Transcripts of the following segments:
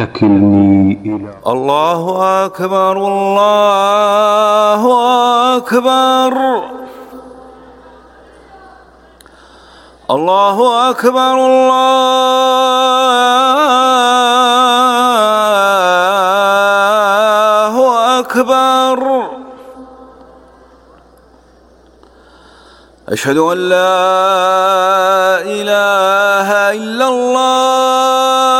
تكلني إلى الله أكبر الله أكبر الله أكبر الله أكبر أشهد أن لا إله إلا الله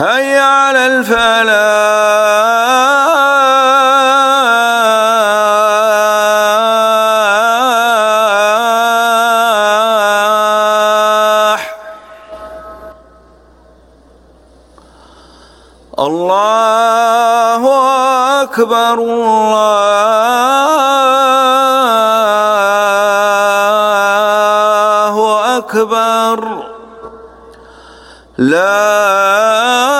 هيا على الفلاح. الله أكبر الله لا